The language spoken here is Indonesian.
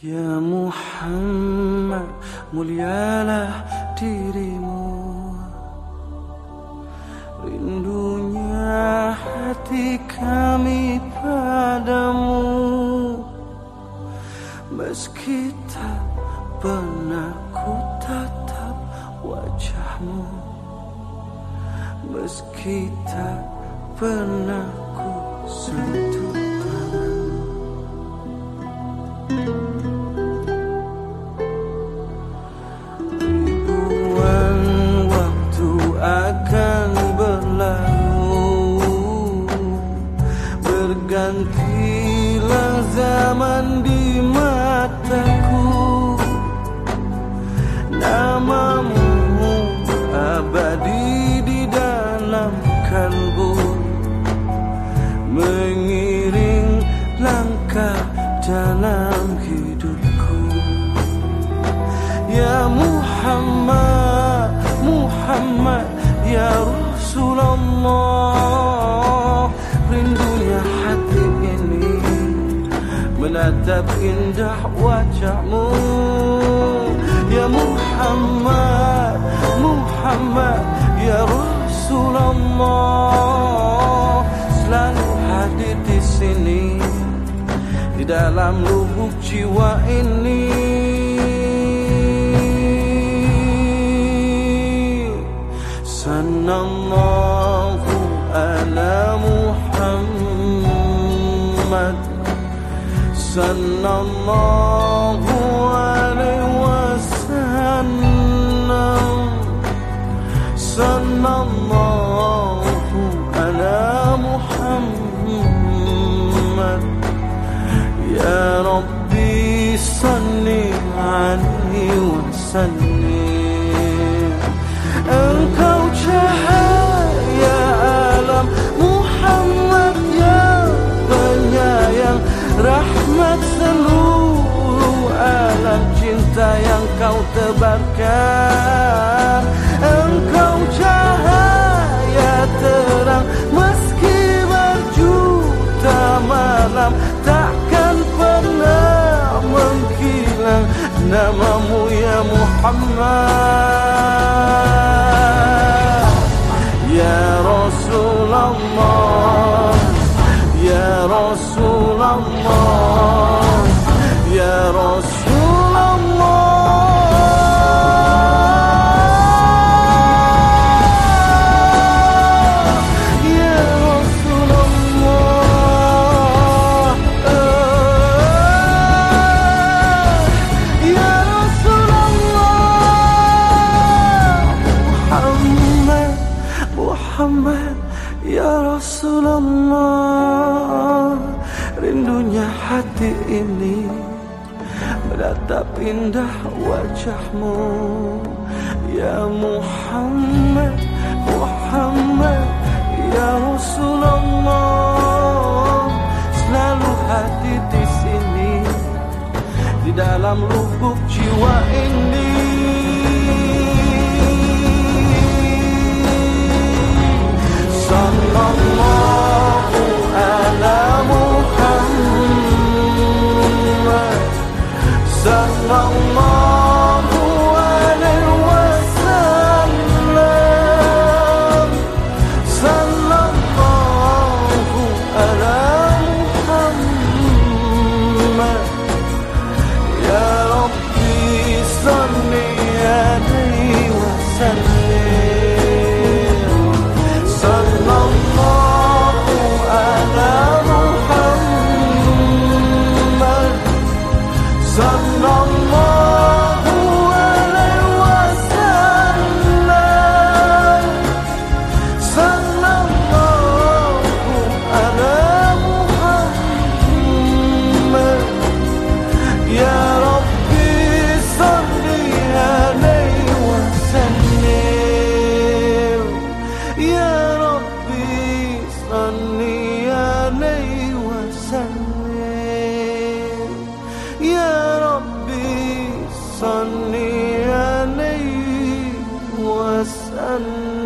Ya Muhammad mulialah dirimu. Rindunya hati kami padamu. Meski tak pernah ku tatap wajahmu. Meski tak pernah ku sentuh Bergantilah zaman di menatap indah wajahmu. Ya Muhammad, Muhammad, Ya Rasulullah. Selalu hadir di sini Di dalam lubuk jiwa ini. Sanallahu ala Muhammad صلى الله عليه وسلم. صلى الله على محمد. يا ربي صل عليه وسلم. Tebarkan Engkau cahaya terang meski berjuta malam Takkan pernah menghilang namamu ya Muhammad Rasulullah Rindunya hati ini Menatap indah wajahmu. Ya Muhammad Muhammad Ya Rasulullah Selalu hadir di sini Di dalam lubuk jiwa ini. Sallallahu وسلم